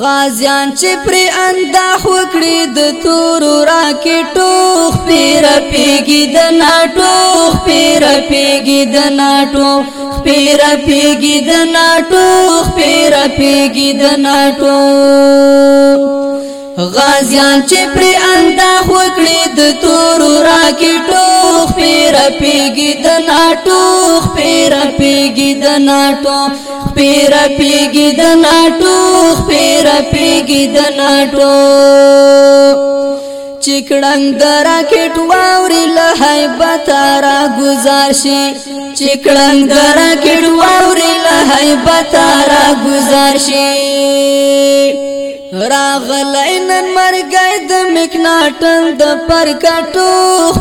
غازیان چې پر انده وکړي د تورو راکټو پیر پیګی د ناټو پیر پیګی د ناټو پیر پیګی د ناټو پیر پیګی د ناټو غازیان چې پر انده وکړي د تورو راکټو خپل پیګی د ناټو خپل پیګی د ناټو خپل پیګی د ناټو خپل پیګی د ناټو چکړنګ د راکټ واوري له هیبت را گزار شي چکړنګ د راکټ واوري له هیبت را گزار شي راغلی نن مرګی د مکناټن د پرکټو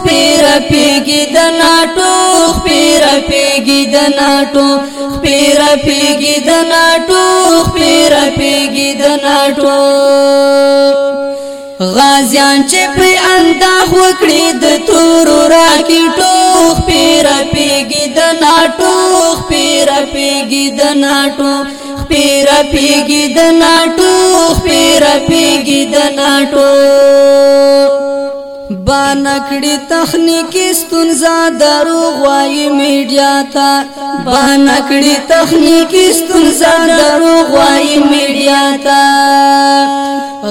پیر پیګی د ناټو پیر پیګی د ناټو پیر پیګی د ناټو پیر پیګی د ناټو غازیان چې په انده وکړي د تور راکټو پیر پیګی پیر پیګی د ناټو پیر پیګی د ناټو با نکړی تخنیکی ستونزا درو غوای میډیا تا با نکړی تخنیکی ستونزا درو غوای میډیا تا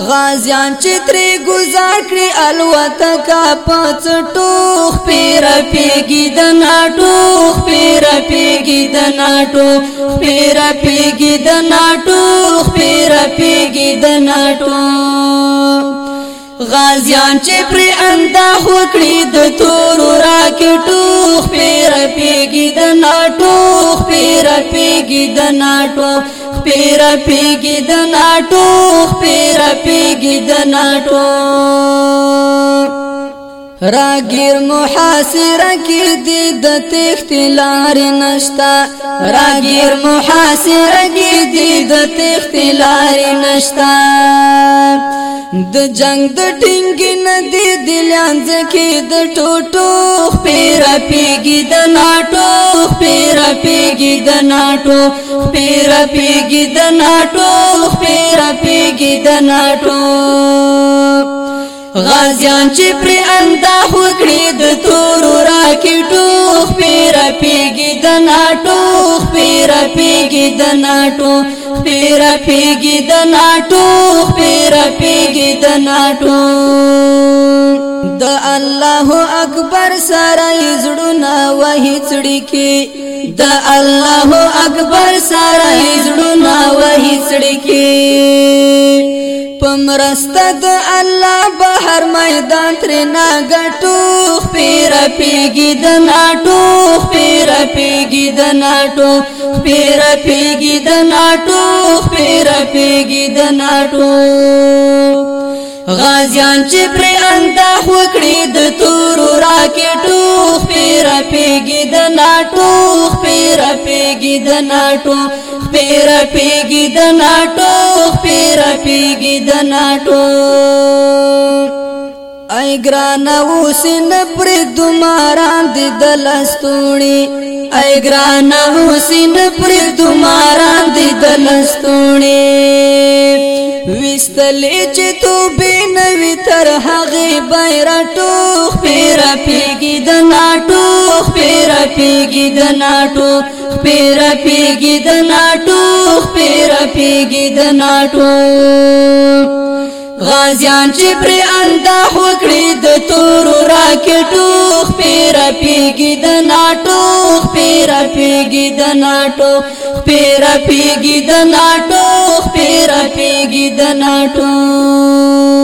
غازیان چې ترې گزار کړی الوتکا پڅ ټوخ پیر پیګی د ناټو خپیر پیګی د ناټو خپیر پیګی د ناټو خپیر پیګی د ناټو غازیان چې پر انده وکړي د تور راکټو خپیر پیګی د ناټو خپیر پیګی د ناټو خپیر پیګی د ناټو خپیر پیګی د ناټو راگیر محاصره کې دې د تخت لار نشتا راگیر محاصره کې دې د تخت لار نشتا د جنگ د ټینګ نه دې دلانځ کې د ټوټو پیر پیګي د ناټو پیر پیګي د ناټو پیر پیګي د ناټو پیر پیګي د ناټو غازیان چې پر انده وکړي د تورو راکټو خپیر پیګی د ناټو خپیر پیګی د ناټو خپیر پیګی د ناټو خپیر پیګی د ناټو د الله اکبر سره زړونه وهي چړي کې د الله اکبر سره زړونه وهي چړي کې پمرسته د الله بهر میدان تر نه غټو خپیر پیګی د ناټو خپیر پیګی د ناټو خپیر پیګی د ناټو خپیر پیګی د ناټو غازیان چې پر انده وکړي د تورو راکټو خپیر پیګي د ناټو خپیر پیګي د ناټو خپیر پیګي د ناټو خپیر پیګي د ناټو ای ګران اوس نه پر دماران دي د لستونی ای ګران اوس نه پر دماران دي د لستونی وستلې چې تو به نوې تر هغه بیر ټوخ پیر پیګی د ناټوخ پیر پیګی د ناټوخ پیر پیګی د ناټوخ پیر پیګی د ناټوخ غازیان چې پر انده وکړي د تورو راکټو خپیر پیګی د ناټو خپیر پیګی د ناټو خپیر پیګی د ناټو خپیر پیګی د ناټو